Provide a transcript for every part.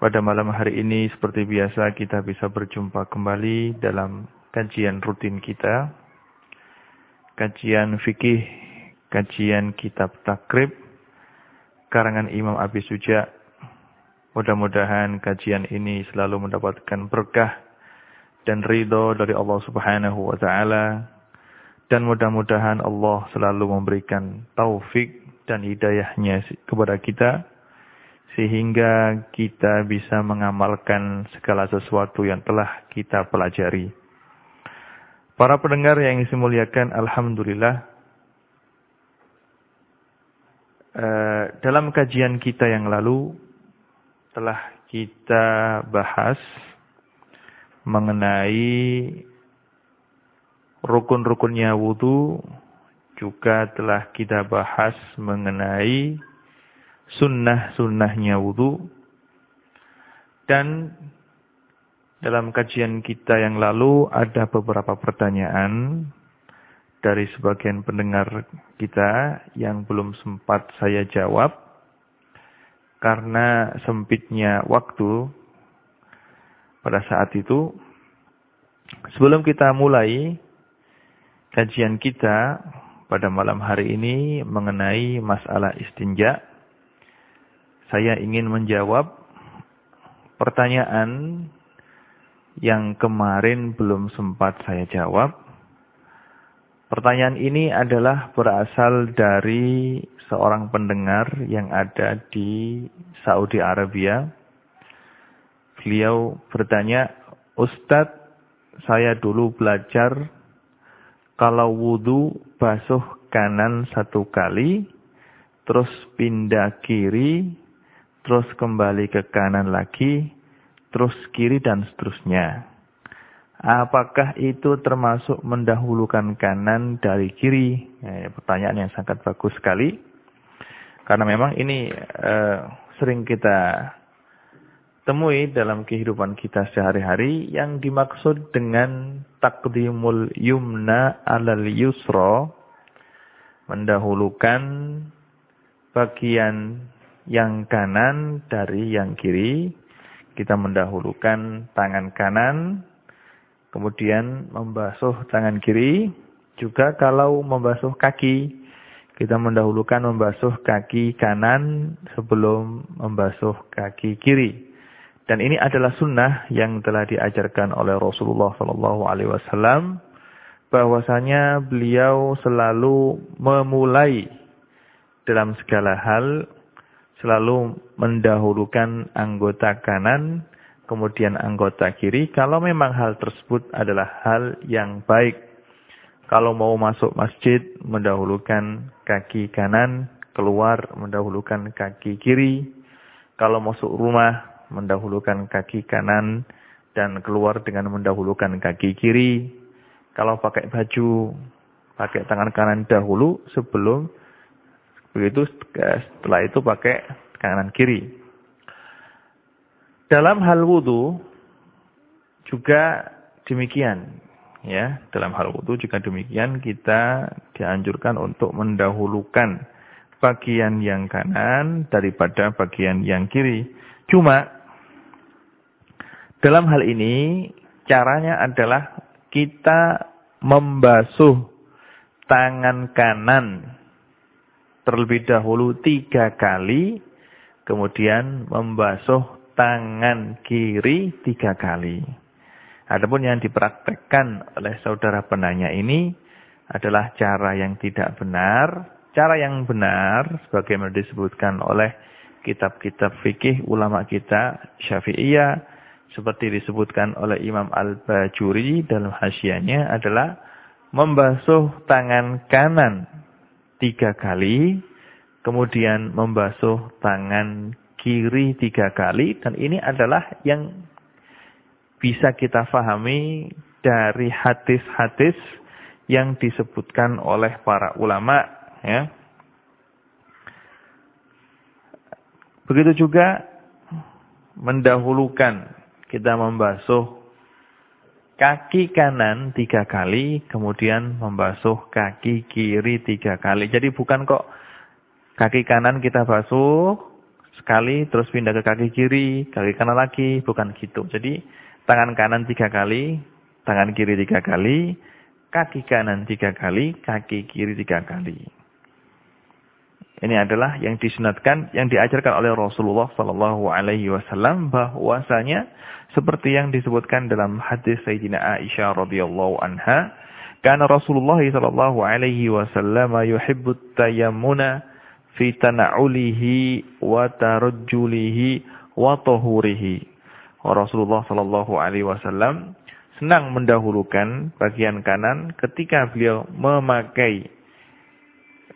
Pada malam hari ini seperti biasa kita bisa berjumpa kembali dalam kajian rutin kita. Kajian fikih, kajian kitab takrib, karangan Imam Abi Suja. Mudah-mudahan kajian ini selalu mendapatkan berkah dan ridho dari Allah Subhanahu wa taala dan mudah-mudahan Allah selalu memberikan taufik dan hidayahnya kepada kita sehingga kita bisa mengamalkan segala sesuatu yang telah kita pelajari. Para pendengar yang muliakan, Alhamdulillah, eh, dalam kajian kita yang lalu telah kita bahas mengenai rukun-rukunnya wudhu, juga telah kita bahas mengenai sunnah-sunnahnya wudhu. Dan dalam kajian kita yang lalu ada beberapa pertanyaan dari sebagian pendengar kita yang belum sempat saya jawab. Karena sempitnya waktu pada saat itu. Sebelum kita mulai kajian kita pada malam hari ini mengenai masalah istinja saya ingin menjawab pertanyaan yang kemarin belum sempat saya jawab. Pertanyaan ini adalah berasal dari seorang pendengar yang ada di Saudi Arabia. Beliau bertanya, Ustadz, saya dulu belajar kalau wudhu basuh kanan satu kali, terus pindah kiri, terus kembali ke kanan lagi, terus kiri dan seterusnya. Apakah itu termasuk mendahulukan kanan dari kiri? Ya, pertanyaan yang sangat bagus sekali. Karena memang ini eh, sering kita temui dalam kehidupan kita sehari-hari yang dimaksud dengan takdimul yumna alal yusro mendahulukan bagian yang kanan dari yang kiri. Kita mendahulukan tangan kanan, kemudian membasuh tangan kiri. Juga kalau membasuh kaki, kita mendahulukan membasuh kaki kanan sebelum membasuh kaki kiri. Dan ini adalah sunnah yang telah diajarkan oleh Rasulullah Sallallahu Alaihi Wasallam, bahwasanya beliau selalu memulai dalam segala hal selalu mendahulukan anggota kanan, kemudian anggota kiri, kalau memang hal tersebut adalah hal yang baik. Kalau mau masuk masjid, mendahulukan kaki kanan, keluar mendahulukan kaki kiri. Kalau masuk rumah, mendahulukan kaki kanan, dan keluar dengan mendahulukan kaki kiri. Kalau pakai baju, pakai tangan kanan dahulu sebelum Begitu setelah itu pakai kanan kiri. Dalam hal wudhu juga demikian. Ya, dalam hal wudhu juga demikian kita dianjurkan untuk mendahulukan bagian yang kanan daripada bagian yang kiri. Cuma dalam hal ini caranya adalah kita membasuh tangan kanan terlebih dahulu tiga kali, kemudian membasuh tangan kiri tiga kali. Adapun yang dipraktekkan oleh saudara penanya ini adalah cara yang tidak benar. Cara yang benar, sebagaimana disebutkan oleh kitab-kitab fikih ulama kita Syafi'iyah, seperti disebutkan oleh Imam Al-Bajuri dalam hasyiahnya adalah membasuh tangan kanan tiga kali, kemudian membasuh tangan kiri tiga kali. Dan ini adalah yang bisa kita fahami dari hadis-hadis yang disebutkan oleh para ulama. Ya. Begitu juga mendahulukan kita membasuh kaki kanan tiga kali, kemudian membasuh kaki kiri tiga kali. Jadi bukan kok kaki kanan kita basuh sekali, terus pindah ke kaki kiri, kaki kanan lagi, bukan gitu. Jadi tangan kanan tiga kali, tangan kiri tiga kali, kaki kanan tiga kali, kaki kiri tiga kali. Ini adalah yang disunatkan, yang diajarkan oleh Rasulullah Sallallahu Alaihi Wasallam bahwasanya seperti yang disebutkan dalam hadis Sayyidina Aisyah radhiyallahu anha, karena Rasulullah Sallallahu Alaihi Wasallam yuhibbu tayammuna fi tana'ulihi wa tarajjulihi wa tahurihi. Rasulullah Sallallahu Alaihi Wasallam senang mendahulukan bagian kanan ketika beliau memakai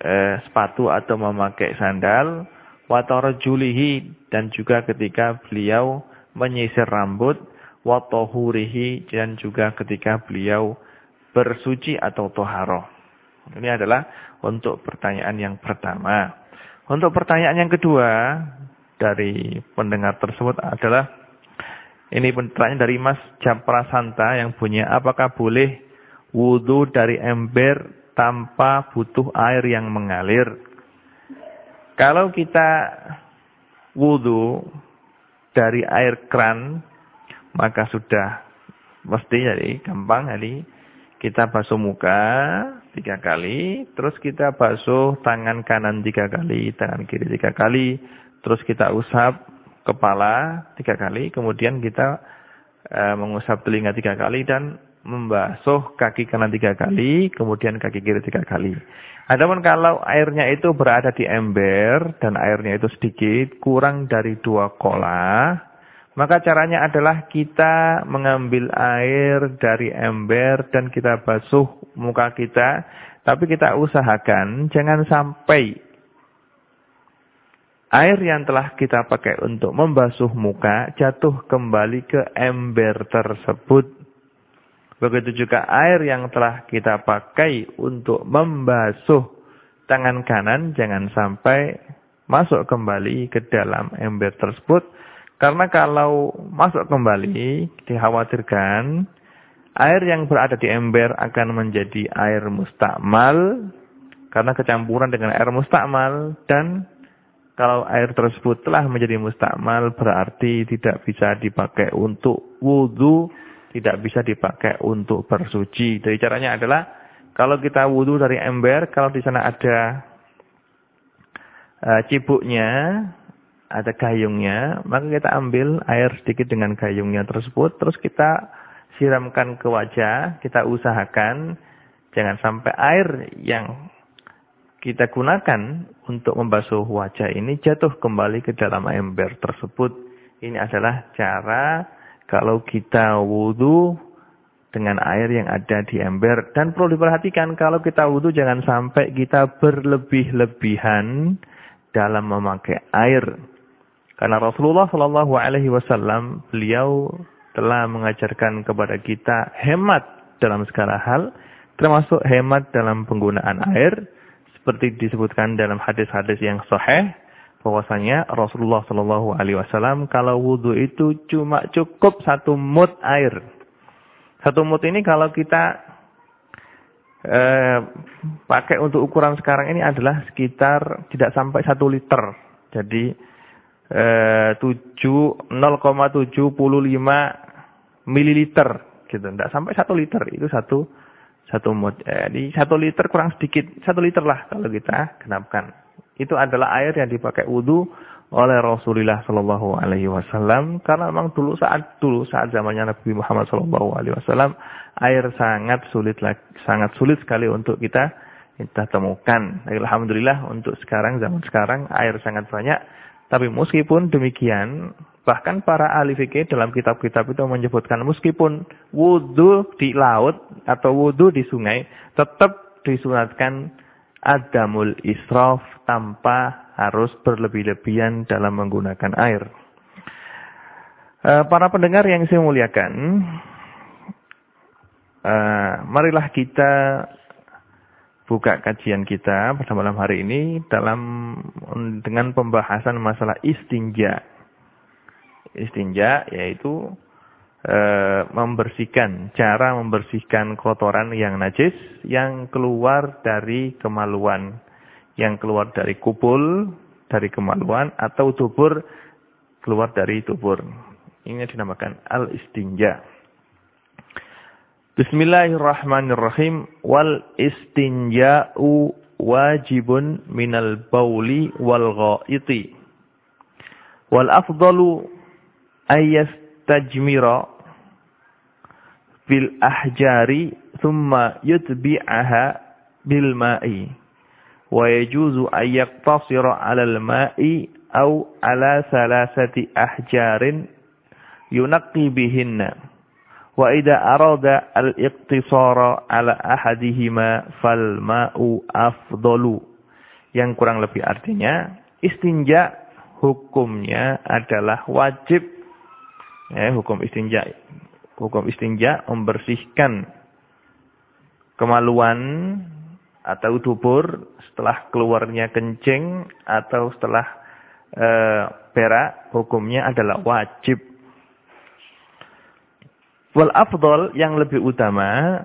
eh, sepatu atau memakai sandal, watarajulihi dan juga ketika beliau menyisir rambut, watohurihi dan juga ketika beliau bersuci atau toharoh. Ini adalah untuk pertanyaan yang pertama. Untuk pertanyaan yang kedua dari pendengar tersebut adalah ini pertanyaan dari Mas Japra Santa yang punya apakah boleh wudhu dari ember tanpa butuh air yang mengalir. Kalau kita wudhu dari air kran, maka sudah mesti jadi gampang. Jadi kita basuh muka tiga kali, terus kita basuh tangan kanan tiga kali, tangan kiri tiga kali, terus kita usap kepala tiga kali, kemudian kita e, mengusap telinga tiga kali dan membasuh kaki kanan tiga kali, kemudian kaki kiri tiga kali. Adapun kalau airnya itu berada di ember dan airnya itu sedikit, kurang dari dua kola, maka caranya adalah kita mengambil air dari ember dan kita basuh muka kita, tapi kita usahakan jangan sampai air yang telah kita pakai untuk membasuh muka jatuh kembali ke ember tersebut. Begitu juga air yang telah kita pakai untuk membasuh tangan kanan jangan sampai masuk kembali ke dalam ember tersebut. Karena kalau masuk kembali dikhawatirkan air yang berada di ember akan menjadi air mustakmal karena kecampuran dengan air mustakmal dan kalau air tersebut telah menjadi mustakmal berarti tidak bisa dipakai untuk wudhu tidak bisa dipakai untuk bersuci. Jadi caranya adalah kalau kita wudhu dari ember, kalau di sana ada uh, cibuknya, ada gayungnya, maka kita ambil air sedikit dengan gayungnya tersebut, terus kita siramkan ke wajah, kita usahakan jangan sampai air yang kita gunakan untuk membasuh wajah ini jatuh kembali ke dalam ember tersebut. Ini adalah cara kalau kita wudhu dengan air yang ada di ember. Dan perlu diperhatikan kalau kita wudhu jangan sampai kita berlebih-lebihan dalam memakai air. Karena Rasulullah Shallallahu Alaihi Wasallam beliau telah mengajarkan kepada kita hemat dalam segala hal, termasuk hemat dalam penggunaan air, seperti disebutkan dalam hadis-hadis yang sahih bahwasanya Rasulullah Shallallahu Alaihi Wasallam kalau wudhu itu cuma cukup satu mut air. Satu mut ini kalau kita eh, pakai untuk ukuran sekarang ini adalah sekitar tidak sampai satu liter. Jadi eh, 0,75 mililiter gitu. Tidak sampai satu liter itu satu satu mut. Jadi satu liter kurang sedikit satu liter lah kalau kita genapkan itu adalah air yang dipakai wudhu oleh Rasulullah Shallallahu Alaihi Wasallam karena memang dulu saat dulu saat zamannya Nabi Muhammad Shallallahu Alaihi Wasallam air sangat sulit sangat sulit sekali untuk kita kita temukan. Alhamdulillah untuk sekarang zaman sekarang air sangat banyak. Tapi meskipun demikian, bahkan para ahli fikih dalam kitab-kitab itu menyebutkan meskipun wudhu di laut atau wudhu di sungai tetap disunatkan adamul israf tanpa harus berlebih-lebihan dalam menggunakan air. Eh, para pendengar yang saya muliakan, eh, marilah kita buka kajian kita pada malam hari ini dalam dengan pembahasan masalah istinja. Istinja yaitu e, membersihkan, cara membersihkan kotoran yang najis yang keluar dari kemaluan, yang keluar dari kupul, dari kemaluan atau tubur keluar dari tubur. Ini dinamakan al-istinja. Bismillahirrahmanirrahim. Wal istinja'u wajibun minal bauli wal ghaiti. Wal afdalu ayyastajmira bil ahjari thumma yutbi'aha bil ma'i. Wa yajuzu ayyaqtasira 'ala al ma'i aw 'ala salasati ahjarin yunaqi bihinna. Wa idza arada al-iqtisara ala ahadihima fal ma'u afdalu. Yang kurang lebih artinya istinja hukumnya adalah wajib. Ya hukum istinja hukum istinja membersihkan kemaluan atau dubur setelah keluarnya kencing atau setelah e, berak hukumnya adalah wajib Wal afdol yang lebih utama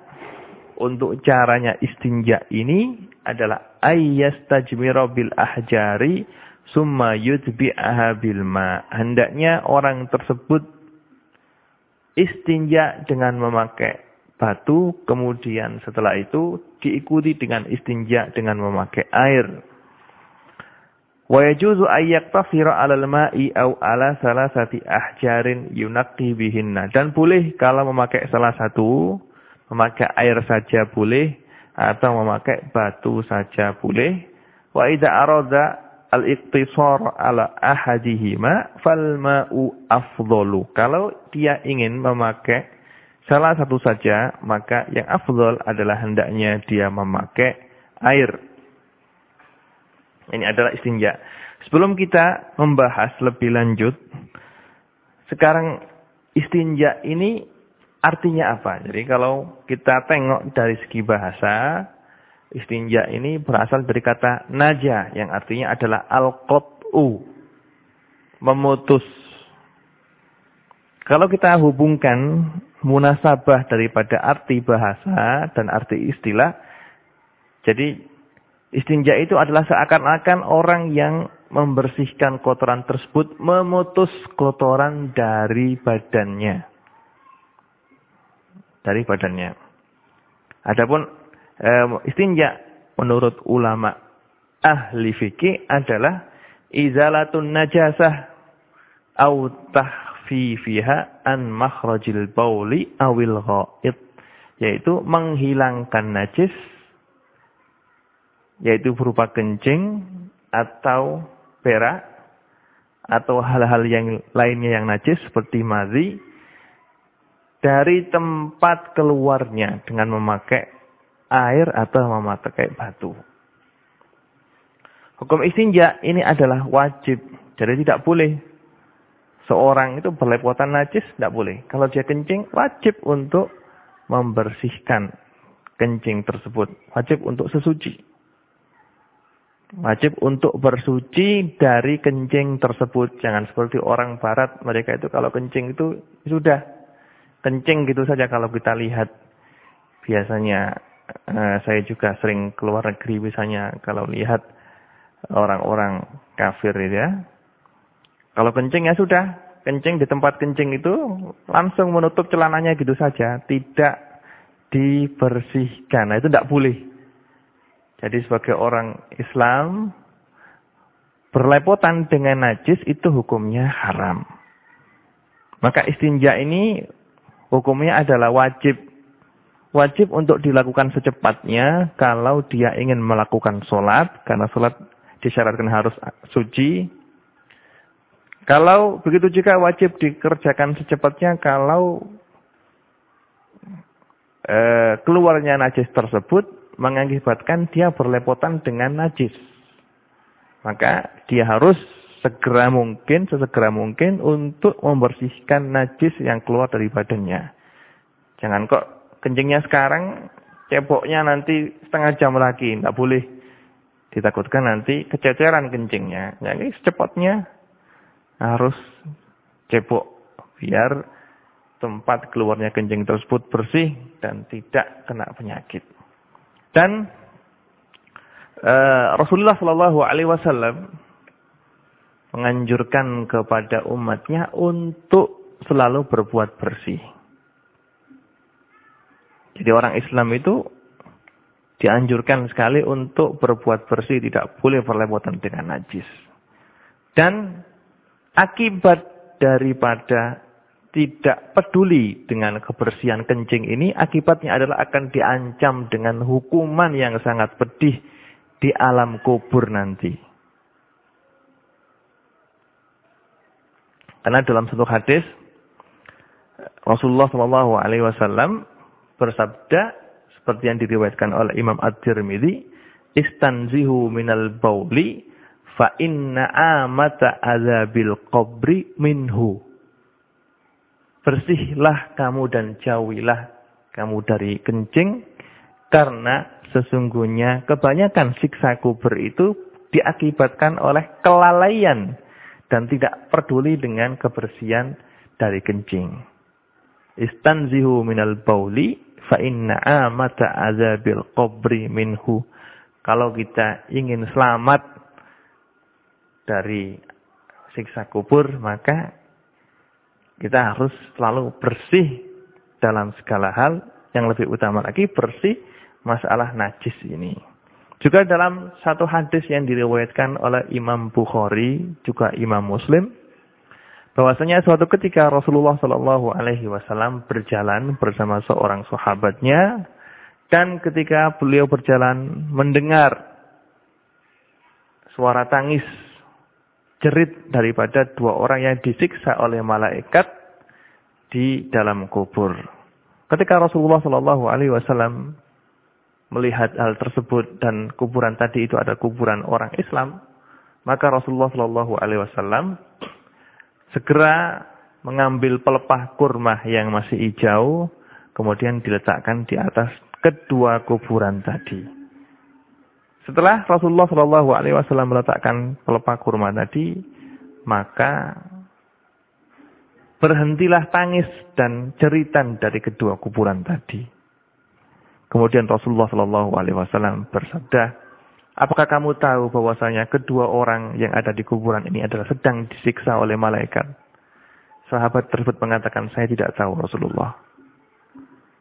untuk caranya istinja ini adalah ayyastajmira bil ahjari summa yudbi'aha bil ma. Hendaknya orang tersebut istinja dengan memakai batu, kemudian setelah itu diikuti dengan istinja dengan memakai air. Wa yajuzu ayyaktafira 'alal ma'i aw 'ala salasati ahjarin yunaqqi bihinna. Dan boleh kalau memakai salah satu, memakai air saja boleh atau memakai batu saja boleh. Wa idza arada al-iqtisar 'ala ahadihima fal ma'u afdalu. Kalau dia ingin memakai salah satu saja, maka yang afdal adalah hendaknya dia memakai air. Ini adalah istinja. Sebelum kita membahas lebih lanjut, sekarang istinja ini artinya apa? Jadi kalau kita tengok dari segi bahasa, istinja ini berasal dari kata naja yang artinya adalah al-qat'u, memutus. Kalau kita hubungkan munasabah daripada arti bahasa dan arti istilah, jadi Istinja itu adalah seakan-akan orang yang membersihkan kotoran tersebut, memutus kotoran dari badannya. Dari badannya. Adapun e, istinja menurut ulama ahli fikih adalah izalatun najasah au tahfifiha an makhrajil bauli awil ghaid yaitu menghilangkan najis yaitu berupa kencing atau perak atau hal-hal yang lainnya yang najis seperti mazi dari tempat keluarnya dengan memakai air atau memakai batu. Hukum istinja ini adalah wajib. Jadi tidak boleh seorang itu berlepotan najis, tidak boleh. Kalau dia kencing, wajib untuk membersihkan kencing tersebut. Wajib untuk sesuci. Wajib untuk bersuci dari kencing tersebut. Jangan seperti orang barat. Mereka itu kalau kencing itu sudah. Kencing gitu saja kalau kita lihat. Biasanya uh, saya juga sering keluar negeri misalnya. Kalau lihat orang-orang kafir ya. Kalau kencing ya sudah. Kencing di tempat kencing itu langsung menutup celananya gitu saja. Tidak dibersihkan. Nah itu tidak boleh. Jadi sebagai orang Islam, berlepotan dengan najis itu hukumnya haram. Maka istinja ini hukumnya adalah wajib. Wajib untuk dilakukan secepatnya kalau dia ingin melakukan sholat. Karena sholat disyaratkan harus suci. Kalau begitu juga wajib dikerjakan secepatnya kalau e, keluarnya najis tersebut mengakibatkan dia berlepotan dengan najis. Maka dia harus segera mungkin, sesegera mungkin untuk membersihkan najis yang keluar dari badannya. Jangan kok kencingnya sekarang, ceboknya nanti setengah jam lagi, tidak boleh. Ditakutkan nanti kececeran kencingnya. Jadi secepatnya harus cebok biar tempat keluarnya kencing tersebut bersih dan tidak kena penyakit. Dan uh, Rasulullah Shallallahu Alaihi Wasallam menganjurkan kepada umatnya untuk selalu berbuat bersih. Jadi orang Islam itu dianjurkan sekali untuk berbuat bersih, tidak boleh berlepotan dengan najis. Dan akibat daripada tidak peduli dengan kebersihan kencing ini, akibatnya adalah akan diancam dengan hukuman yang sangat pedih di alam kubur nanti. Karena dalam satu hadis Rasulullah Shallallahu Alaihi Wasallam bersabda seperti yang diriwayatkan oleh Imam Ad-Tirmidzi, "Istanzihu minal bauli fa inna amata azabil qabri minhu." Bersihlah kamu dan jauhilah kamu dari kencing karena sesungguhnya kebanyakan siksa kubur itu diakibatkan oleh kelalaian dan tidak peduli dengan kebersihan dari kencing. Istanzihu minal bauli fa inna amata azabil qabri minhu. Kalau kita ingin selamat dari siksa kubur, maka kita harus selalu bersih dalam segala hal. Yang lebih utama lagi bersih masalah najis ini. Juga dalam satu hadis yang diriwayatkan oleh Imam Bukhari, juga Imam Muslim, bahwasanya suatu ketika Rasulullah Shallallahu Alaihi Wasallam berjalan bersama seorang sahabatnya, dan ketika beliau berjalan mendengar suara tangis jerit daripada dua orang yang disiksa oleh malaikat di dalam kubur. Ketika Rasulullah Shallallahu Alaihi Wasallam melihat hal tersebut dan kuburan tadi itu ada kuburan orang Islam, maka Rasulullah Shallallahu Alaihi Wasallam segera mengambil pelepah kurma yang masih hijau, kemudian diletakkan di atas kedua kuburan tadi. Setelah Rasulullah Shallallahu Alaihi Wasallam meletakkan pelepah kurma tadi, maka berhentilah tangis dan ceritan dari kedua kuburan tadi. Kemudian Rasulullah Shallallahu Alaihi Wasallam bersabda, apakah kamu tahu bahwasanya kedua orang yang ada di kuburan ini adalah sedang disiksa oleh malaikat? Sahabat tersebut mengatakan, saya tidak tahu Rasulullah.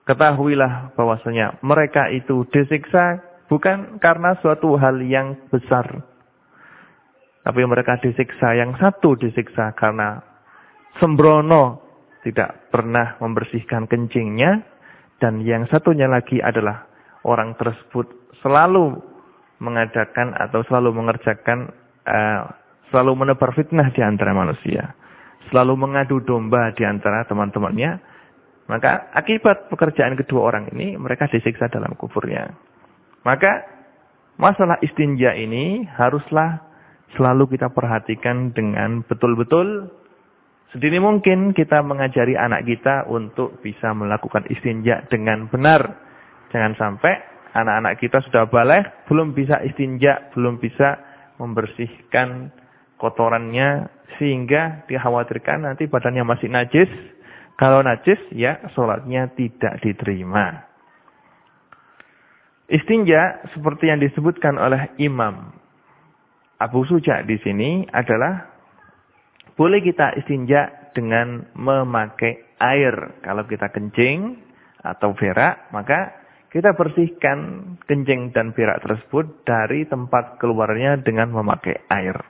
Ketahuilah bahwasanya mereka itu disiksa Bukan karena suatu hal yang besar. Tapi mereka disiksa. Yang satu disiksa karena sembrono tidak pernah membersihkan kencingnya. Dan yang satunya lagi adalah orang tersebut selalu mengadakan atau selalu mengerjakan, uh, selalu menebar fitnah di antara manusia. Selalu mengadu domba di antara teman-temannya. Maka akibat pekerjaan kedua orang ini, mereka disiksa dalam kuburnya. Maka masalah istinja ini haruslah selalu kita perhatikan dengan betul-betul sedini mungkin kita mengajari anak kita untuk bisa melakukan istinja dengan benar. Jangan sampai anak-anak kita sudah balik, belum bisa istinja, belum bisa membersihkan kotorannya sehingga dikhawatirkan nanti badannya masih najis. Kalau najis ya sholatnya tidak diterima. Istinja seperti yang disebutkan oleh Imam Abu Suja di sini adalah boleh kita istinja dengan memakai air. Kalau kita kencing atau berak, maka kita bersihkan kencing dan berak tersebut dari tempat keluarnya dengan memakai air.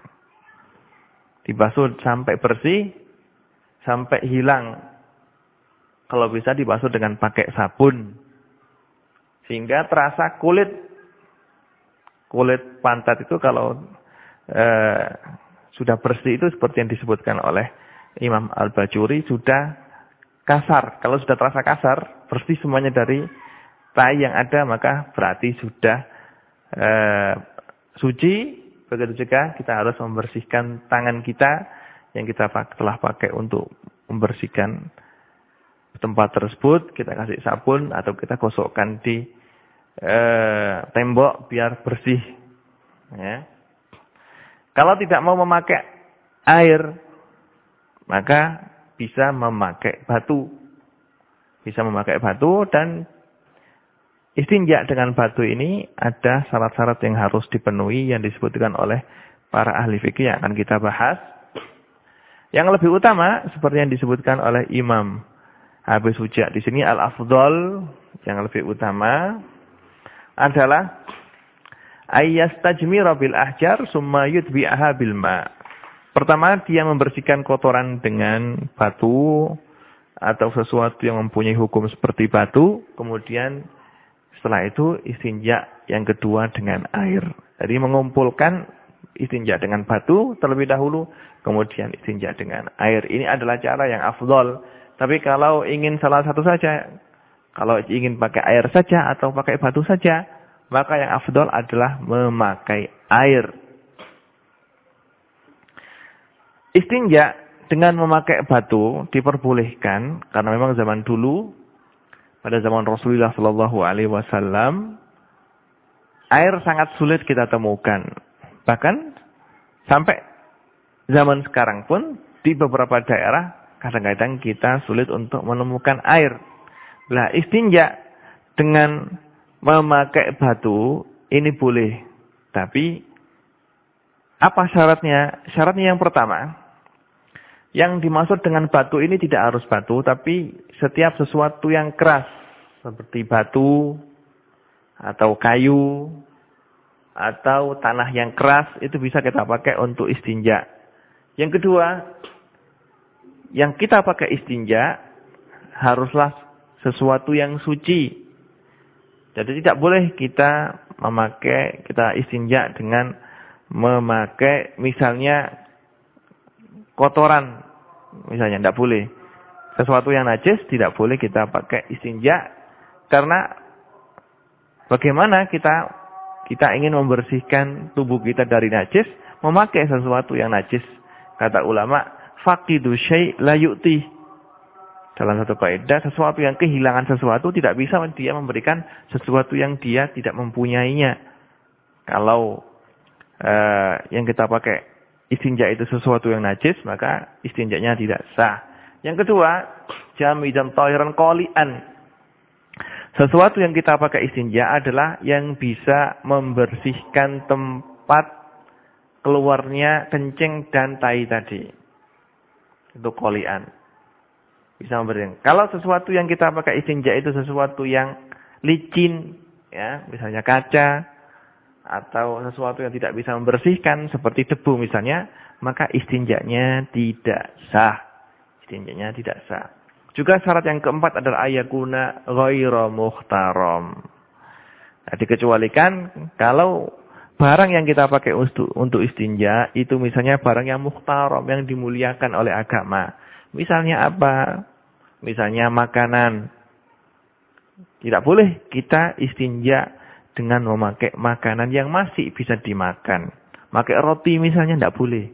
Dibasuh sampai bersih, sampai hilang. Kalau bisa dibasuh dengan pakai sabun sehingga terasa kulit kulit pantat itu kalau e, sudah bersih itu seperti yang disebutkan oleh Imam Al-Bajuri sudah kasar. Kalau sudah terasa kasar, bersih semuanya dari tai yang ada maka berarti sudah uh, suci. Begitu juga kita harus membersihkan tangan kita yang kita telah pakai untuk membersihkan tempat tersebut. Kita kasih sabun atau kita gosokkan di uh, tembok biar bersih. Ya. Kalau tidak mau memakai air, maka bisa memakai batu. Bisa memakai batu dan Istinja dengan batu ini ada syarat-syarat yang harus dipenuhi yang disebutkan oleh para ahli fikih yang akan kita bahas. Yang lebih utama seperti yang disebutkan oleh Imam Habis Hujah di sini al-afdol yang lebih utama adalah ayyastajmira bil ahjar summa yutbi'aha bil ma. Pertama dia membersihkan kotoran dengan batu atau sesuatu yang mempunyai hukum seperti batu, kemudian setelah itu istinja yang kedua dengan air. Jadi mengumpulkan istinja dengan batu terlebih dahulu, kemudian istinja dengan air. Ini adalah cara yang afdol. Tapi kalau ingin salah satu saja, kalau ingin pakai air saja atau pakai batu saja, maka yang afdol adalah memakai air. Istinja dengan memakai batu diperbolehkan karena memang zaman dulu pada zaman Rasulullah Shallallahu Alaihi Wasallam air sangat sulit kita temukan. Bahkan sampai zaman sekarang pun di beberapa daerah kadang-kadang kita sulit untuk menemukan air. Nah istinja dengan memakai batu ini boleh. Tapi apa syaratnya? Syaratnya yang pertama, yang dimaksud dengan batu ini tidak harus batu, tapi setiap sesuatu yang keras. Seperti batu, atau kayu, atau tanah yang keras, itu bisa kita pakai untuk istinja. Yang kedua, yang kita pakai istinja, haruslah sesuatu yang suci. Jadi tidak boleh kita memakai, kita istinja dengan memakai misalnya kotoran misalnya tidak boleh. Sesuatu yang najis tidak boleh kita pakai istinja karena bagaimana kita kita ingin membersihkan tubuh kita dari najis memakai sesuatu yang najis. Kata ulama, faqidu syai' la yu'ti. Dalam satu kaidah, sesuatu yang kehilangan sesuatu tidak bisa dia memberikan sesuatu yang dia tidak mempunyainya. Kalau uh, yang kita pakai istinja itu sesuatu yang najis, maka istinjanya tidak sah. Yang kedua, jamidan tahiran qali'an. Sesuatu yang kita pakai istinja adalah yang bisa membersihkan tempat keluarnya kencing dan tai tadi. Itu qali'an. Bisa membersihkan. Kalau sesuatu yang kita pakai istinja itu sesuatu yang licin, ya, misalnya kaca, atau sesuatu yang tidak bisa membersihkan seperti debu misalnya, maka istinjanya tidak sah. Istinjanya tidak sah. Juga syarat yang keempat adalah ayakuna ghairu muhtaram. Nah, dikecualikan kalau barang yang kita pakai untuk istinja itu misalnya barang yang muhtaram yang dimuliakan oleh agama. Misalnya apa? Misalnya makanan. Tidak boleh kita istinja dengan memakai makanan yang masih bisa dimakan. Pakai roti misalnya tidak boleh.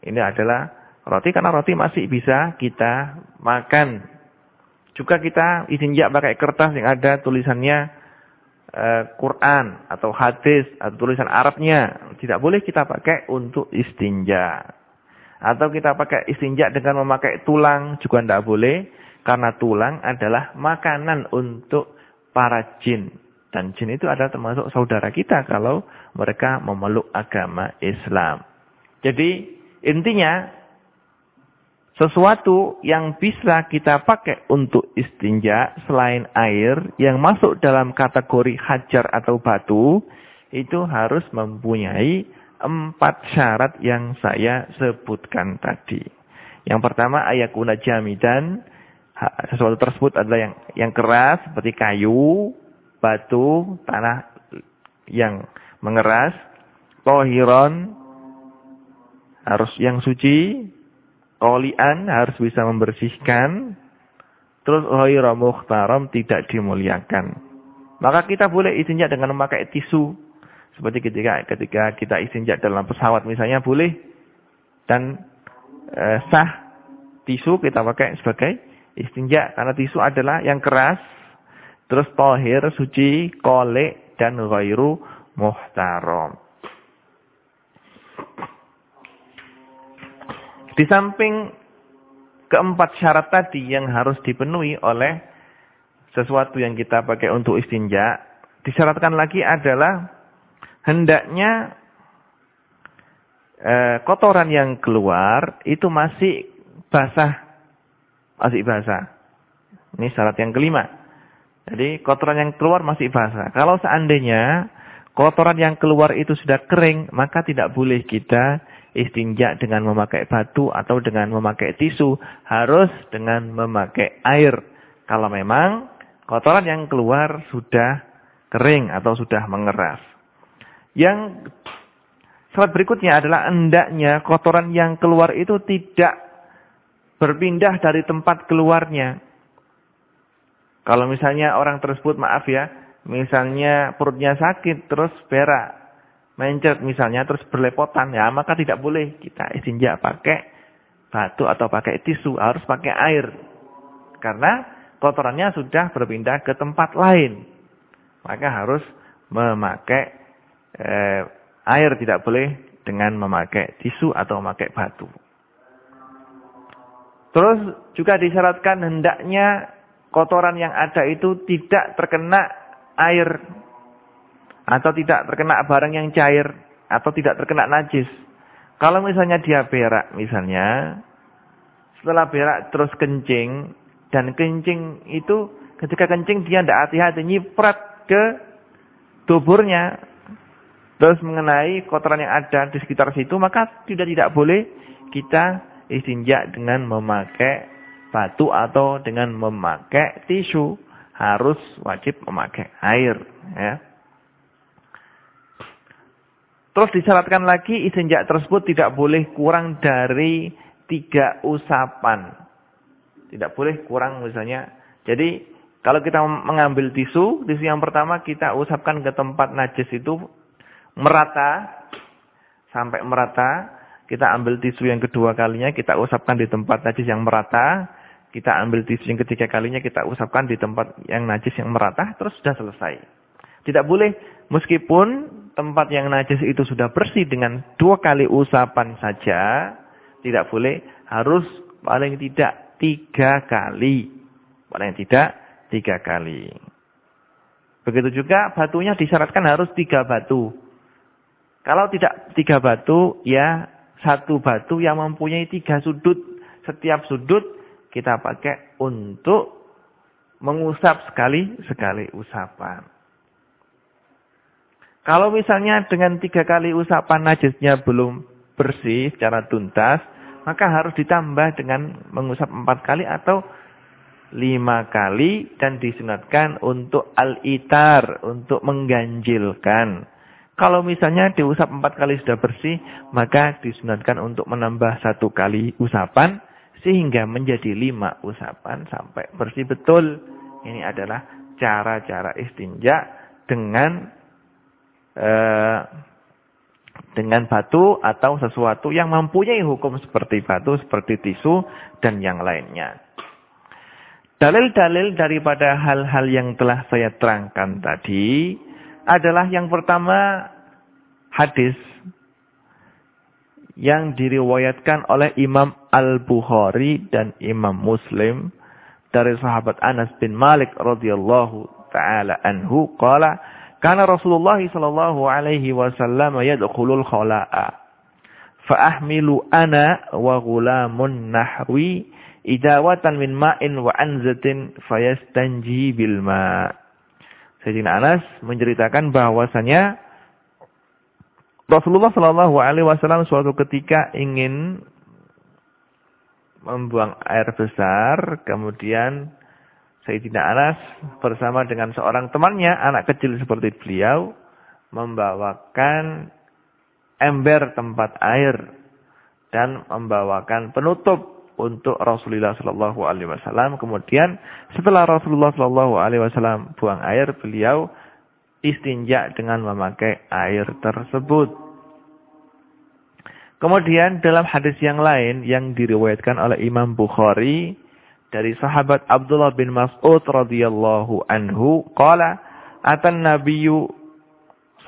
Ini adalah roti karena roti masih bisa kita makan. Juga kita istinja pakai kertas yang ada tulisannya uh, Quran atau hadis atau tulisan Arabnya. Tidak boleh kita pakai untuk istinja. Atau kita pakai istinja dengan memakai tulang juga tidak boleh. Karena tulang adalah makanan untuk para jin. Dan jin itu adalah termasuk saudara kita kalau mereka memeluk agama Islam. Jadi intinya sesuatu yang bisa kita pakai untuk istinja selain air yang masuk dalam kategori hajar atau batu itu harus mempunyai empat syarat yang saya sebutkan tadi. Yang pertama ayakuna jamidan sesuatu tersebut adalah yang yang keras seperti kayu, batu, tanah yang mengeras, tohiron, harus yang suci, kolian harus bisa membersihkan, terus ghairu muhtaram tidak dimuliakan. Maka kita boleh istinja dengan memakai tisu. Seperti ketika ketika kita istinja dalam pesawat misalnya boleh dan e, sah tisu kita pakai sebagai istinja karena tisu adalah yang keras terus tohir, suci, kolek dan ghairu muhtaram. Di samping keempat syarat tadi yang harus dipenuhi oleh sesuatu yang kita pakai untuk istinja, disyaratkan lagi adalah hendaknya eh, kotoran yang keluar itu masih basah, masih basah. Ini syarat yang kelima. Jadi kotoran yang keluar masih basah. Kalau seandainya kotoran yang keluar itu sudah kering, maka tidak boleh kita istinja dengan memakai batu atau dengan memakai tisu, harus dengan memakai air. Kalau memang kotoran yang keluar sudah kering atau sudah mengeras. Yang syarat berikutnya adalah hendaknya kotoran yang keluar itu tidak berpindah dari tempat keluarnya. Kalau misalnya orang tersebut, maaf ya, misalnya perutnya sakit terus berak, mencret misalnya terus berlepotan ya maka tidak boleh kita istinja pakai batu atau pakai tisu harus pakai air karena kotorannya sudah berpindah ke tempat lain maka harus memakai eh, air tidak boleh dengan memakai tisu atau memakai batu terus juga disyaratkan hendaknya kotoran yang ada itu tidak terkena air atau tidak terkena barang yang cair atau tidak terkena najis. Kalau misalnya dia berak misalnya, setelah berak terus kencing dan kencing itu ketika kencing dia tidak hati-hati nyiprat ke tuburnya terus mengenai kotoran yang ada di sekitar situ maka tidak tidak boleh kita istinja dengan memakai batu atau dengan memakai tisu harus wajib memakai air ya Terus disyaratkan lagi istinja tersebut tidak boleh kurang dari tiga usapan. Tidak boleh kurang misalnya. Jadi kalau kita mengambil tisu, tisu yang pertama kita usapkan ke tempat najis itu merata. Sampai merata. Kita ambil tisu yang kedua kalinya, kita usapkan di tempat najis yang merata. Kita ambil tisu yang ketiga kalinya, kita usapkan di tempat yang najis yang merata. Terus sudah selesai. Tidak boleh meskipun tempat yang najis itu sudah bersih dengan dua kali usapan saja, tidak boleh harus paling tidak tiga kali. Paling tidak tiga kali. Begitu juga batunya disyaratkan harus tiga batu. Kalau tidak tiga batu, ya satu batu yang mempunyai tiga sudut. Setiap sudut kita pakai untuk mengusap sekali sekali usapan. Kalau misalnya dengan tiga kali usapan najisnya belum bersih secara tuntas, maka harus ditambah dengan mengusap empat kali atau lima kali dan disunatkan untuk al-itar, untuk mengganjilkan. Kalau misalnya diusap empat kali sudah bersih, maka disunatkan untuk menambah satu kali usapan, sehingga menjadi lima usapan sampai bersih betul. Ini adalah cara-cara istinja dengan Eh, dengan batu atau sesuatu yang mempunyai hukum seperti batu, seperti tisu, dan yang lainnya. Dalil-dalil daripada hal-hal yang telah saya terangkan tadi adalah yang pertama hadis yang diriwayatkan oleh Imam Al-Bukhari dan Imam Muslim dari sahabat Anas bin Malik radhiyallahu taala anhu qala karena Rasulullah sallallahu alaihi wasallam yadkhulul khala'a. Fa'ahmilu ana wa gulamun nahwi idawatan min ma'in wa anzatin fayastanji bil ma'. Sayyidina Anas menceritakan bahwasanya Rasulullah sallallahu alaihi wasallam suatu ketika ingin membuang air besar, kemudian Sayyidina Anas bersama dengan seorang temannya, anak kecil seperti beliau, membawakan ember tempat air dan membawakan penutup untuk Rasulullah Shallallahu Alaihi Wasallam. Kemudian setelah Rasulullah Shallallahu Alaihi Wasallam buang air, beliau istinja dengan memakai air tersebut. Kemudian dalam hadis yang lain yang diriwayatkan oleh Imam Bukhari dari sahabat Abdullah bin Mas'ud radhiyallahu anhu qala atan nabiyyu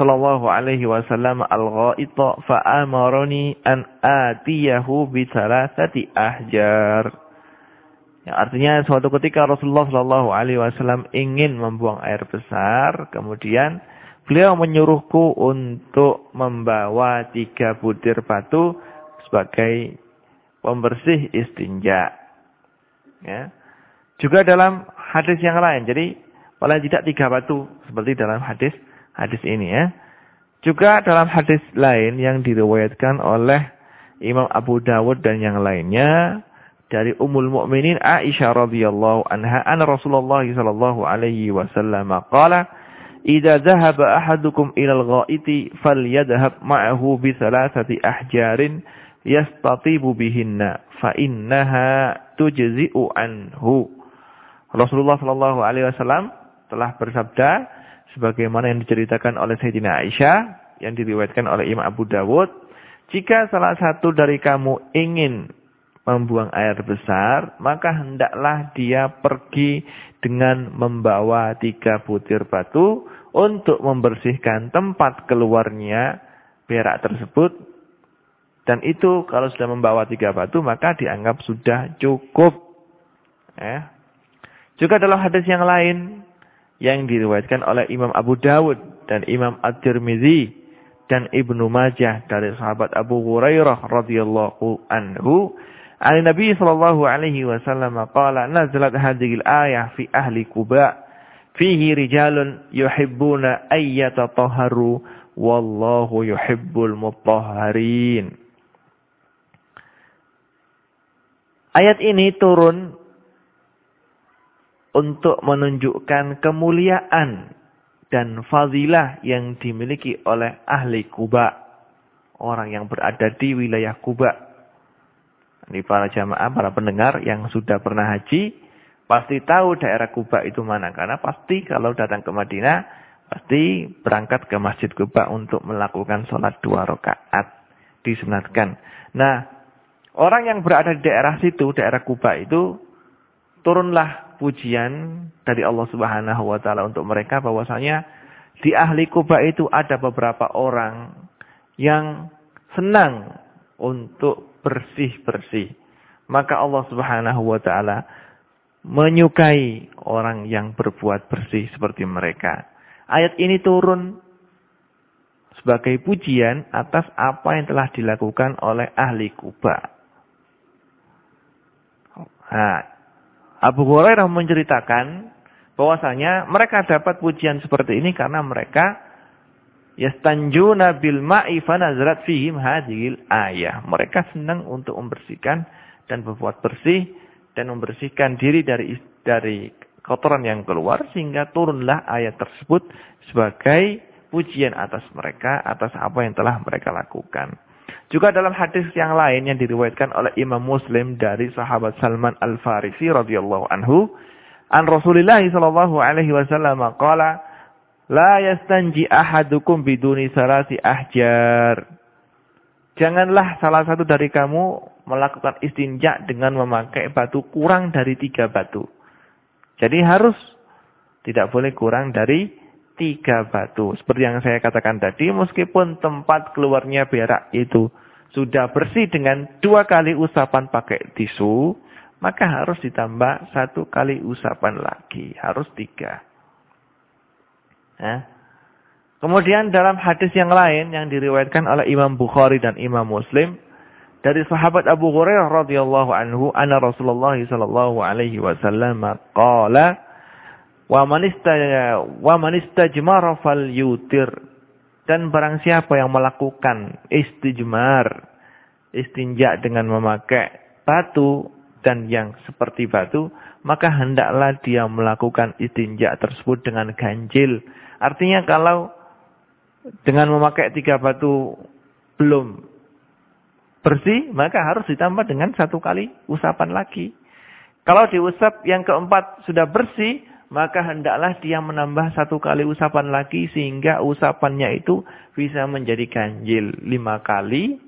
sallallahu alaihi wasallam al-ghaita fa amarani an atiyahu bi thalathati ahjar yang artinya suatu ketika Rasulullah sallallahu alaihi wasallam ingin membuang air besar kemudian beliau menyuruhku untuk membawa tiga butir batu sebagai pembersih istinja Ya. Juga dalam hadis yang lain. Jadi paling tidak tiga batu seperti dalam hadis hadis ini ya. Juga dalam hadis lain yang diriwayatkan oleh Imam Abu Dawud dan yang lainnya dari Ummul Mukminin Aisyah radhiyallahu anha an Rasulullah sallallahu alaihi wasallam qala idza dhahaba ahadukum ila al-ghaiti falyadhhab ma'ahu bi thalathati ahjarin yastatibu bihinna fa innaha tujzi'u anhu. Rasulullah Shallallahu alaihi wasallam telah bersabda sebagaimana yang diceritakan oleh Sayyidina Aisyah yang diriwayatkan oleh Imam Abu Dawud, jika salah satu dari kamu ingin membuang air besar, maka hendaklah dia pergi dengan membawa tiga butir batu untuk membersihkan tempat keluarnya berak tersebut dan itu kalau sudah membawa tiga batu maka dianggap sudah cukup. Ya. Juga dalam hadis yang lain yang diriwayatkan oleh Imam Abu Dawud dan Imam At-Tirmidzi dan Ibnu Majah dari sahabat Abu Hurairah radhiyallahu anhu. An Nabi sallallahu alaihi wasallam qala nazalat hadhihi al-ayah fi ahli Quba. Fihi rijalun yuhibbuna ayyatahharu wallahu yuhibbul mutahharin. Ayat ini turun untuk menunjukkan kemuliaan dan fadilah yang dimiliki oleh ahli Kuba. Orang yang berada di wilayah Kuba. Ini para jamaah, para pendengar yang sudah pernah haji, pasti tahu daerah Kuba itu mana. Karena pasti kalau datang ke Madinah, pasti berangkat ke Masjid Kuba untuk melakukan sholat dua rakaat. Disunatkan. Nah, Orang yang berada di daerah situ, daerah Kuba itu, turunlah pujian dari Allah Subhanahu wa taala untuk mereka bahwasanya di ahli Kuba itu ada beberapa orang yang senang untuk bersih-bersih. Maka Allah Subhanahu wa taala menyukai orang yang berbuat bersih seperti mereka. Ayat ini turun sebagai pujian atas apa yang telah dilakukan oleh ahli Kuba. Nah, Abu Hurairah menceritakan bahwasanya mereka dapat pujian seperti ini karena mereka yastanjuna bil ma'i fanazarat fihim hadhil ayah. Mereka senang untuk membersihkan dan berbuat bersih dan membersihkan diri dari dari kotoran yang keluar sehingga turunlah ayat tersebut sebagai pujian atas mereka atas apa yang telah mereka lakukan. Juga dalam hadis yang lain yang diriwayatkan oleh Imam Muslim dari sahabat Salman Al-Farisi radhiyallahu anhu, an Rasulillah sallallahu alaihi wasallam qala la yastanji ahadukum biduni salasi ahjar. Janganlah salah satu dari kamu melakukan istinja dengan memakai batu kurang dari tiga batu. Jadi harus tidak boleh kurang dari tiga batu. Seperti yang saya katakan tadi, meskipun tempat keluarnya berak itu sudah bersih dengan dua kali usapan pakai tisu, maka harus ditambah satu kali usapan lagi. Harus tiga. Ya. Kemudian dalam hadis yang lain yang diriwayatkan oleh Imam Bukhari dan Imam Muslim dari sahabat Abu Hurairah radhiyallahu anhu anna Rasulullah sallallahu alaihi wasallam qala wa man wa istajmara yutir dan barang siapa yang melakukan istijmar, istinja dengan memakai batu dan yang seperti batu, maka hendaklah dia melakukan istinja tersebut dengan ganjil. Artinya kalau dengan memakai tiga batu belum bersih, maka harus ditambah dengan satu kali usapan lagi. Kalau diusap yang keempat sudah bersih, maka hendaklah dia menambah satu kali usapan lagi sehingga usapannya itu bisa menjadi ganjil lima kali,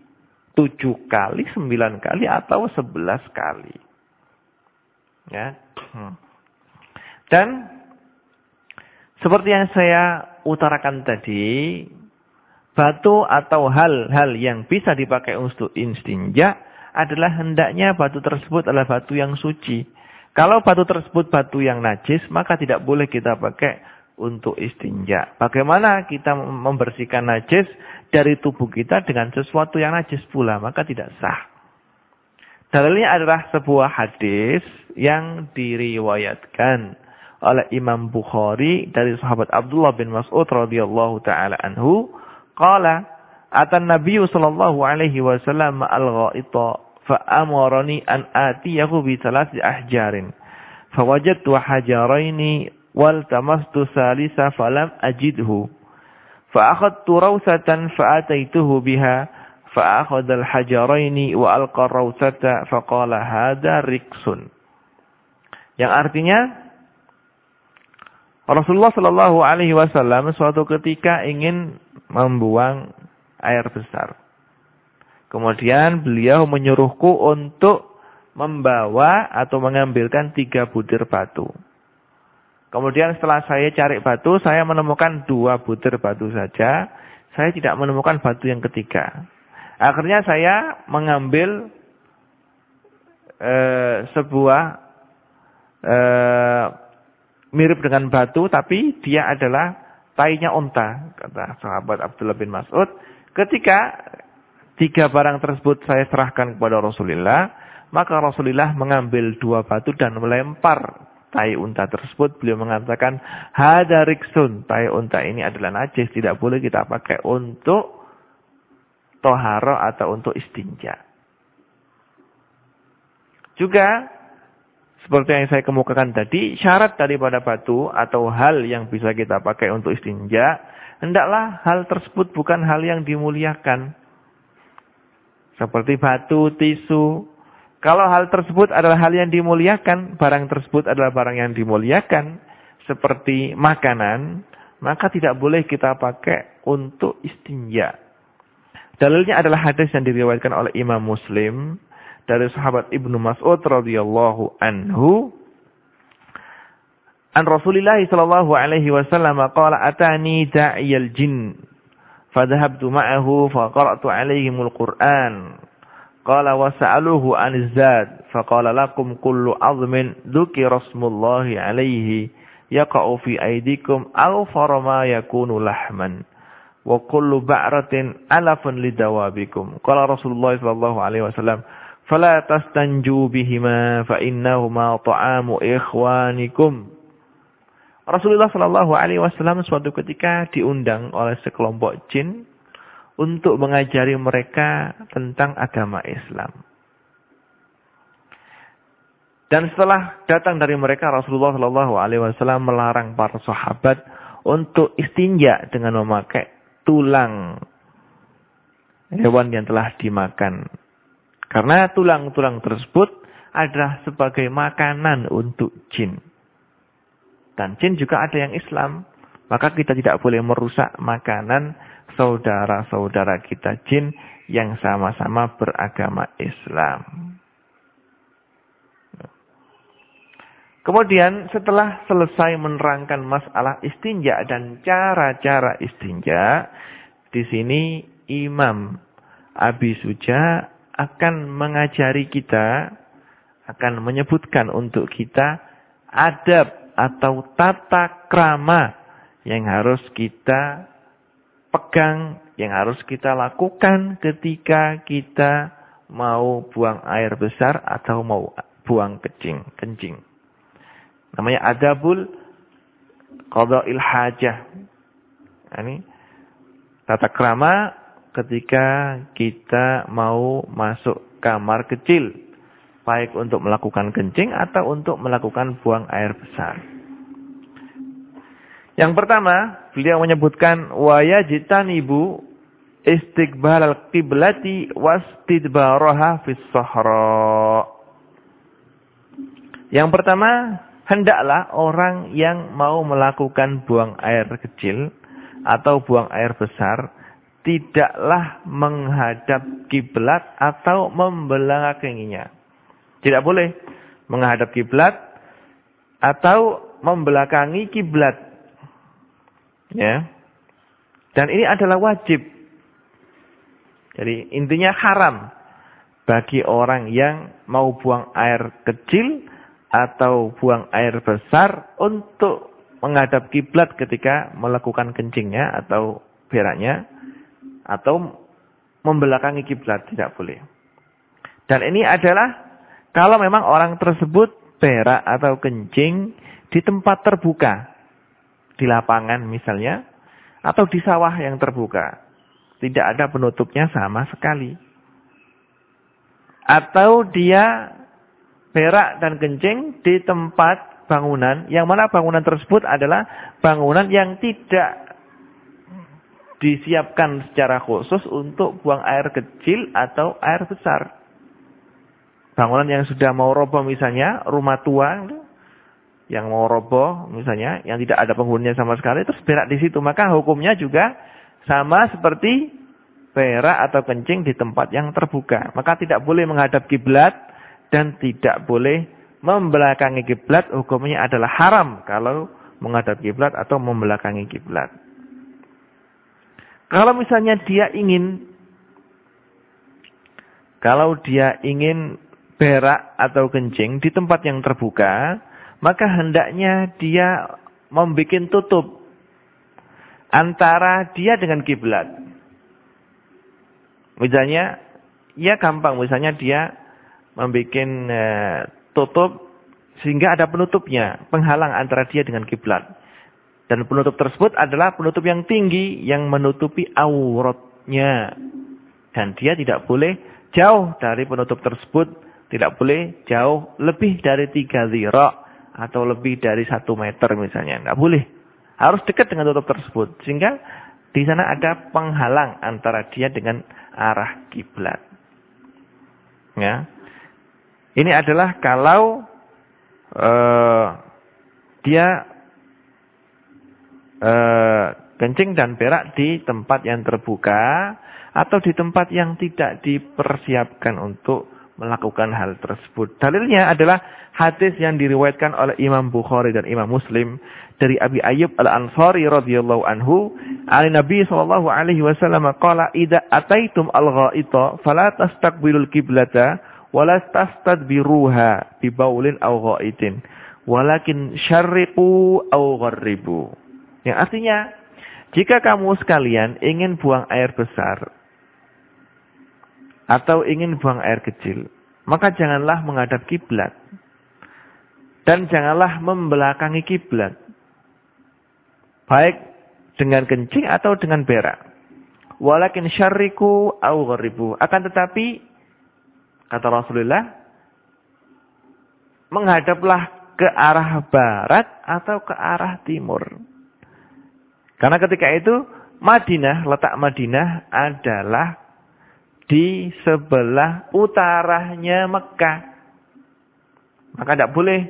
tujuh kali, sembilan kali, atau sebelas kali. Ya. Hmm. Dan seperti yang saya utarakan tadi, batu atau hal-hal yang bisa dipakai untuk istinja adalah hendaknya batu tersebut adalah batu yang suci. Kalau batu tersebut batu yang najis, maka tidak boleh kita pakai untuk istinja. Bagaimana kita membersihkan najis dari tubuh kita dengan sesuatu yang najis pula, maka tidak sah. Dalilnya adalah sebuah hadis yang diriwayatkan oleh Imam Bukhari dari sahabat Abdullah bin Mas'ud radhiyallahu taala anhu Qala atan Nabi sallallahu alaihi wasallam al-ghaita fa amarani an atiyahu bi thalathi ahjarin. Fawajadtu hajaraini wal tamastu salisa falam ajidhu. Fa akhadtu rawsatan fa ataituhu biha fa akhadha al-hajaraini wa rawsata fa qala hadha riksun. Yang artinya Rasulullah Shallallahu Alaihi Wasallam suatu ketika ingin membuang air besar. Kemudian beliau menyuruhku untuk membawa atau mengambilkan tiga butir batu. Kemudian setelah saya cari batu, saya menemukan dua butir batu saja. Saya tidak menemukan batu yang ketiga. Akhirnya saya mengambil e, sebuah e, mirip dengan batu, tapi dia adalah tainya unta, kata sahabat Abdullah bin Mas'ud. Ketika tiga barang tersebut saya serahkan kepada Rasulullah, maka Rasulullah mengambil dua batu dan melempar tai unta tersebut. Beliau mengatakan, Hada riksun, tai unta ini adalah najis, tidak boleh kita pakai untuk toharo atau untuk istinja. Juga seperti yang saya kemukakan tadi, syarat daripada batu atau hal yang bisa kita pakai untuk istinja, hendaklah hal tersebut bukan hal yang dimuliakan. Seperti batu, tisu. Kalau hal tersebut adalah hal yang dimuliakan, barang tersebut adalah barang yang dimuliakan, seperti makanan, maka tidak boleh kita pakai untuk istinja. Dalilnya adalah hadis yang diriwayatkan oleh Imam Muslim dari sahabat Ibnu Mas'ud radhiyallahu anhu An Rasulillah sallallahu alaihi wasallam qala atani da'iyal jin fadhhabtu ma'ahu faqara'tu alaihimul Qur'an qala wa sa'aluhu an zad faqala lakum kullu 'azmin dhukira rasmullahi alaihi yaqa'u fi aydikum aw farama yakunu lahman wa kullu ba'ratin alafun lidawabikum qala Rasulullah sallallahu alaihi wasallam fala tastanju bihima fa innahuma ta'amu ikhwanikum Rasulullah Shallallahu Alaihi Wasallam suatu ketika diundang oleh sekelompok jin untuk mengajari mereka tentang agama Islam. Dan setelah datang dari mereka Rasulullah Shallallahu Alaihi Wasallam melarang para sahabat untuk istinja dengan memakai tulang hewan yang telah dimakan karena tulang-tulang tersebut adalah sebagai makanan untuk jin. Dan jin juga ada yang Islam. Maka kita tidak boleh merusak makanan saudara-saudara kita jin yang sama-sama beragama Islam. Kemudian setelah selesai menerangkan masalah istinja dan cara-cara istinja, di sini Imam Abi Suja akan mengajari kita, akan menyebutkan untuk kita adab atau tata krama yang harus kita pegang, yang harus kita lakukan ketika kita mau buang air besar atau mau buang kencing. kencing. Namanya adabul qada'il hajah. Ini tata krama ketika kita mau masuk kamar kecil. Baik untuk melakukan kencing atau untuk melakukan buang air besar. Yang pertama, beliau menyebutkan wayajitanibu istiqbal al-qiblati wastidbaraha fis sahra. Yang pertama, hendaklah orang yang mau melakukan buang air kecil atau buang air besar tidaklah menghadap kiblat atau membelakanginya. Tidak boleh menghadap kiblat atau membelakangi kiblat. Ya. Dan ini adalah wajib. Jadi intinya haram bagi orang yang mau buang air kecil atau buang air besar untuk menghadap kiblat ketika melakukan kencingnya atau beraknya atau membelakangi kiblat tidak boleh. Dan ini adalah kalau memang orang tersebut berak atau kencing di tempat terbuka, di lapangan misalnya, atau di sawah yang terbuka. Tidak ada penutupnya sama sekali. Atau dia berak dan kencing di tempat bangunan yang mana bangunan tersebut adalah bangunan yang tidak disiapkan secara khusus untuk buang air kecil atau air besar. Bangunan yang sudah mau roboh misalnya, rumah tua yang mau roboh misalnya, yang tidak ada penghuninya sama sekali, terus berak di situ. Maka hukumnya juga sama seperti berak atau kencing di tempat yang terbuka. Maka tidak boleh menghadap kiblat dan tidak boleh membelakangi kiblat hukumnya adalah haram kalau menghadap kiblat atau membelakangi kiblat. Kalau misalnya dia ingin kalau dia ingin berak atau kencing di tempat yang terbuka, maka hendaknya dia membuat tutup antara dia dengan kiblat. Misalnya, ya gampang, misalnya dia membuat e, tutup sehingga ada penutupnya, penghalang antara dia dengan kiblat. Dan penutup tersebut adalah penutup yang tinggi yang menutupi auratnya. Dan dia tidak boleh jauh dari penutup tersebut, tidak boleh jauh lebih dari tiga zira atau lebih dari satu meter misalnya. Tidak boleh. Harus dekat dengan tutup tersebut. Sehingga di sana ada penghalang antara dia dengan arah kiblat. Ya. Ini adalah kalau uh, dia uh, kencing dan berak di tempat yang terbuka atau di tempat yang tidak dipersiapkan untuk melakukan hal tersebut. Dalilnya adalah hadis yang diriwayatkan oleh Imam Bukhari dan Imam Muslim dari Abi Ayyub Al-Ansari radhiyallahu anhu, Ali Nabi sallallahu alaihi wasallam qala idza ataitum al-ghaita fala tastaqbilul qiblata wala tastadbiruha bi baulin aw ghaitin walakin syarriqu aw gharribu. Yang artinya jika kamu sekalian ingin buang air besar atau ingin buang air kecil, maka janganlah menghadap kiblat dan janganlah membelakangi kiblat. Baik dengan kencing atau dengan berak. Walakin syarriku au gharibu. Akan tetapi Kata Rasulullah, menghadaplah ke arah barat atau ke arah timur. Karena ketika itu Madinah, letak Madinah adalah di sebelah utaranya Mekah. Maka tidak boleh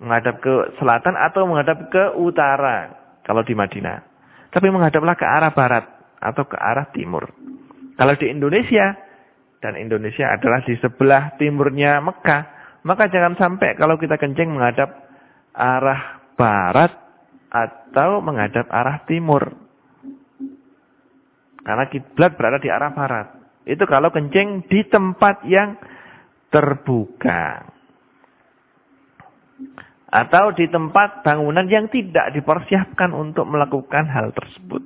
menghadap ke selatan atau menghadap ke utara kalau di Madinah. Tapi menghadaplah ke arah barat atau ke arah timur. Kalau di Indonesia, dan Indonesia adalah di sebelah timurnya Mekah, maka jangan sampai kalau kita kencing menghadap arah barat atau menghadap arah timur. Karena kiblat berada di arah barat. Itu kalau kencing di tempat yang terbuka. Atau di tempat bangunan yang tidak dipersiapkan untuk melakukan hal tersebut.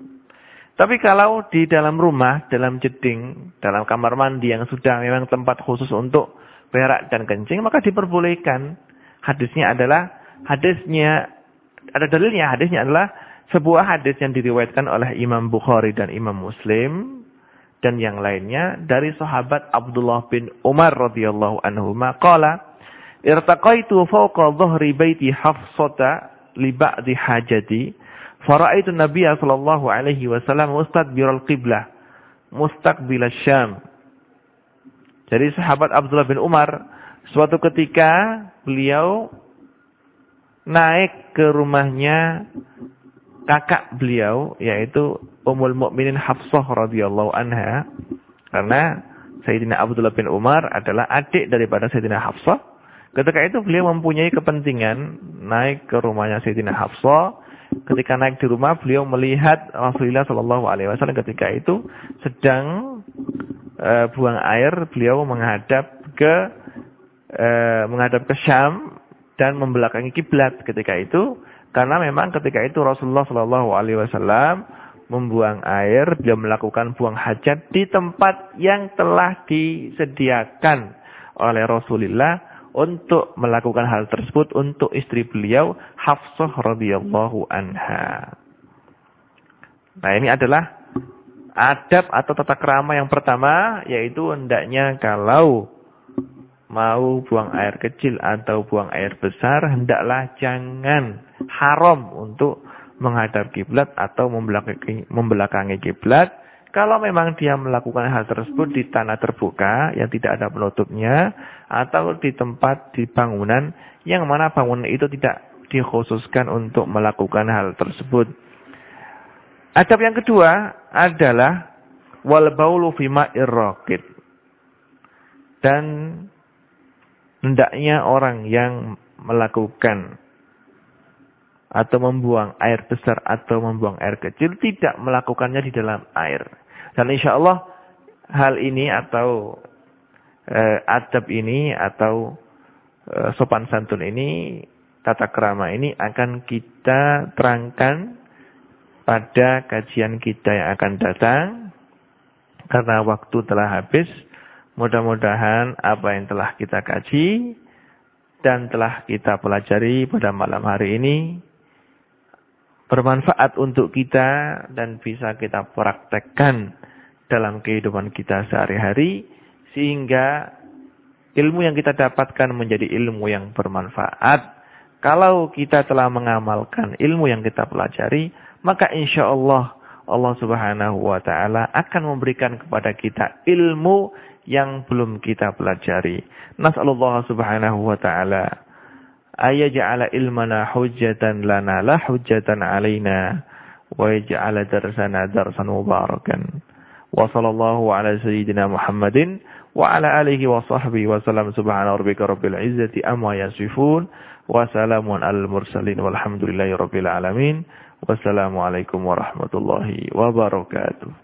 Tapi kalau di dalam rumah, dalam jeding, dalam kamar mandi yang sudah memang tempat khusus untuk berak dan kencing, maka diperbolehkan. Hadisnya adalah, hadisnya, ada dalilnya, hadisnya adalah sebuah hadis yang diriwayatkan oleh Imam Bukhari dan Imam Muslim dan yang lainnya dari sahabat Abdullah bin Umar radhiyallahu anhu maqala irtaqaitu fawqa dhahri baiti Hafsata li ba'di hajati Faraitu Nabiya sallallahu alaihi wasallam mustadbiral qiblah mustaqbil Syam. Jadi sahabat Abdullah bin Umar suatu ketika beliau naik ke rumahnya kakak beliau yaitu Ummul Mukminin Hafsah radhiyallahu anha karena Sayyidina Abdullah bin Umar adalah adik daripada Sayyidina Hafsah. Ketika itu beliau mempunyai kepentingan naik ke rumahnya Sayyidina Hafsah. Ketika naik di rumah beliau melihat Rasulullah Shallallahu Alaihi Wasallam ketika itu sedang uh, buang air. Beliau menghadap ke uh, menghadap ke Syam dan membelakangi kiblat ketika itu karena memang ketika itu Rasulullah Shallallahu Alaihi Wasallam membuang air, beliau melakukan buang hajat di tempat yang telah disediakan oleh Rasulullah untuk melakukan hal tersebut untuk istri beliau Hafsah radhiyallahu anha. Nah, ini adalah adab atau tata krama yang pertama yaitu hendaknya kalau mau buang air kecil atau buang air besar, hendaklah jangan haram untuk menghadap kiblat atau membelakangi, kiblat. Kalau memang dia melakukan hal tersebut di tanah terbuka yang tidak ada penutupnya atau di tempat di bangunan yang mana bangunan itu tidak dikhususkan untuk melakukan hal tersebut. Adab yang kedua adalah wal baulu fima Dan hendaknya orang yang melakukan atau membuang air besar atau membuang air kecil tidak melakukannya di dalam air. Dan insya Allah hal ini atau eh, adab ini atau eh, sopan santun ini, tata kerama ini akan kita terangkan pada kajian kita yang akan datang. Karena waktu telah habis. Mudah-mudahan apa yang telah kita kaji dan telah kita pelajari pada malam hari ini bermanfaat untuk kita dan bisa kita praktekkan dalam kehidupan kita sehari-hari sehingga ilmu yang kita dapatkan menjadi ilmu yang bermanfaat. Kalau kita telah mengamalkan ilmu yang kita pelajari, maka insya Allah Allah Subhanahu wa taala akan memberikan kepada kita ilmu yang belum kita pelajari. Nas'alullah subhanahu wa ta'ala ayaj'ala ilmana hujjatan lana la hujjatan alaina wa yaj'ala darsana darsan mubarakan. Wa sallallahu ala sayyidina Muhammadin wa ala alihi wa sahbihi wa salam subhana rabbika rabbil izzati amma yasifun wa salamun alal mursalin walhamdulillahi rabbil alamin. Wassalamualaikum warahmatullahi wabarakatuh.